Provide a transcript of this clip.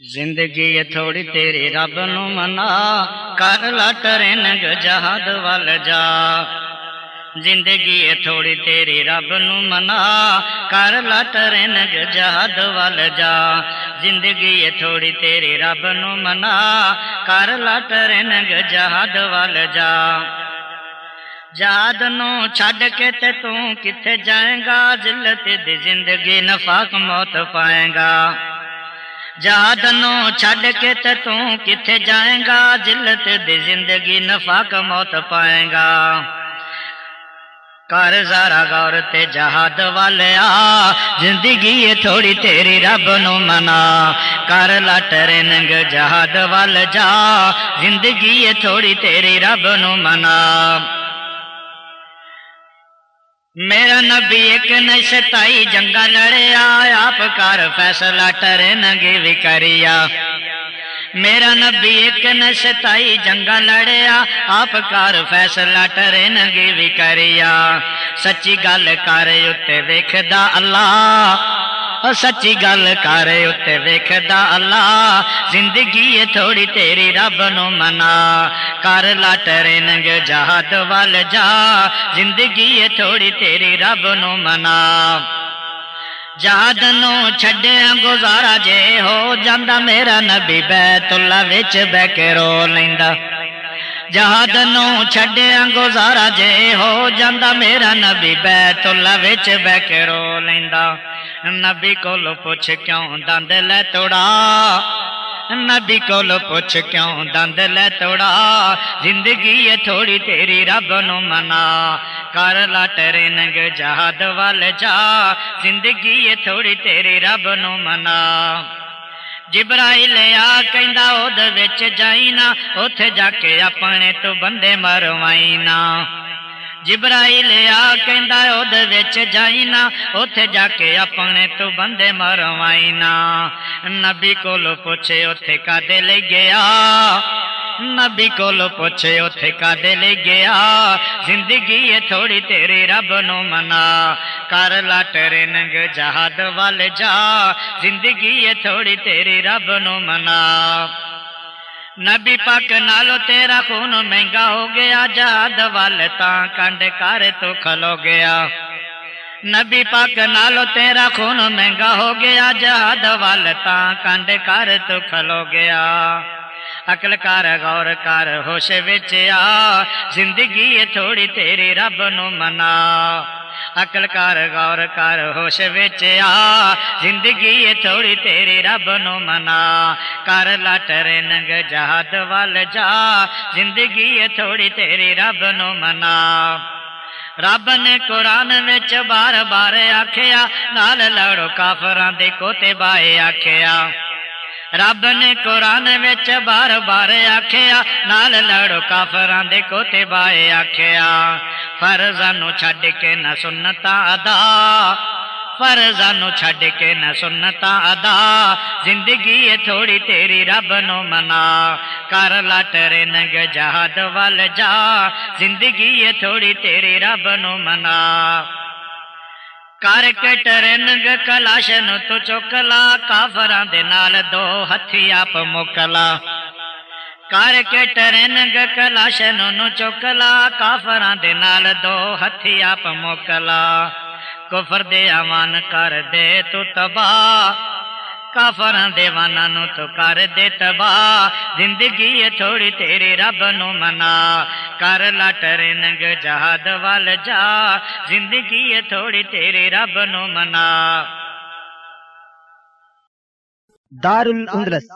زندگی تھوڑی تیری رب نو منا، کر لا ٹرینگ جہاد وال جا۔ زندگی یہ تھوڑی تیری رب نو منا، کر لا ٹرینگ جہاد وال جا۔ زندگی یہ تھوڑی تیری رب نو منا، کر لا ٹرینگ جہاد وال جا۔ جہاد نو چھڈ کے تے تو کتھے جائیں گا؟ جلت دی زندگی نفاق موت پائیں گا۔ جادنوں چھڈ کے تے توں کتھے جائیں گا ذلت دی زندگی نفع موت پائے گا کر زارا گور تے جہاد والیا زندگی ہے تھوڑی تیری رب نو منا کر لٹ رنگ جہاد وال جا زندگی ہے تھوڑی تیری رب نو منا میرا نبی ایک نشتائی جنگا لڑیا آپ کار فیصلہ ٹرن گی وکریا میرا نبی ایک نشتائی جنگا لڑیا آپ کار فیصلہ ٹرن گی وکریا سچی گل کر اتنے ویکھدا اللہ سچی گل کر اتنے ویکھدا اللہ، زندگی ہے تھوڑی تیری رب نو منا۔ کر لا ٹریننگ جہاد وال جا، زندگی ہے تھوڑی تیری رب نو منا۔ جہاد نو چھڈیا گزارا جے ہو جاندہ میرا نبی بیت اللہ وچ بہ کے رو لیندا۔ جہاد نو چھڈیا گزارا جے ہو جاندا میرا نبی بیت اللہ وچ بہ کے رو لیندا نبی کول پوچھ کیوں دند لے توڑا نبی کول پوچھ کیوں دند لے توڑا زندگی ہے تھوڑی تیری رب نو منا کر ٹریننگ جہاد وال جا زندگی ہے تھوڑی تیری رب نو منا جبرائیل آ کہ اود وچ جائی جا کے اپنے تو بندے مروائی نا جبرائیل آ کہندا اتے جا کے اپنے تو بندے مروائی نا نبی کولو پوچھے اتے کدے لے گیا نبی کولو پوچھے اتے کدے لے گیا زندگی ہے تھوڑی تیری رب نو منا کر لاٹرے ننگ جہاد وال جا زندگی ہے تھوڑی تیری رب نو منا نبی پاک نالو تیرا خون مہنگا ہو گیا جہاد وال تاں کنڈ کر تو کھلو گیا نبی پاک نالو تیرا خون مہنگا ہو گیا جہاد وال تاں کنڈ کر تو کھلو گیا اکل کر غور کار ہوش وچ آ زندگی ہے تھوڑی تیری رب نو منا اکل کر غور کر ہوش وچ آ زندگی تھوڑی تیری رب نو منا کر لٹ رنگ جہاد وال جا زندگی تھوڑی تیری رب نو منا رب نے قرآن وچ بار بار آکھیا نال لڑو کافران دے کوتے بائے آخیا رب نے قرآن وچ بار بار آکھیا نال لڑو کافراں دے کوتے بائے آخیا فرضاں نو چھڈ کے نہ سنتا ادا فرضاں نو کے نہ سنتا ادا۔ زندگی ہے تھوڑی تیری رب نو منا، کر لٹرے نگ جہاد وال جا۔ زندگی ہے تھوڑی تیری رب نو منا۔ کر کے ٹرنگ کلاش نو تو چکلا، کافراں دے نال دو ہتھی آپ مکلا۔ کر کے ٹرنگ کلاشن چوکلا کافران دے نال دو ہتھی آپ موکلا کفر دے اوان کر دے تو تباہ کافران دے وانا نو تو کر دے تباہ زندگی ہے تھوڑی تیری رب نو منا کر لا ٹرنگ جہاد وال جا زندگی ہے تھوڑی تیری رب نو منا دار الاندلس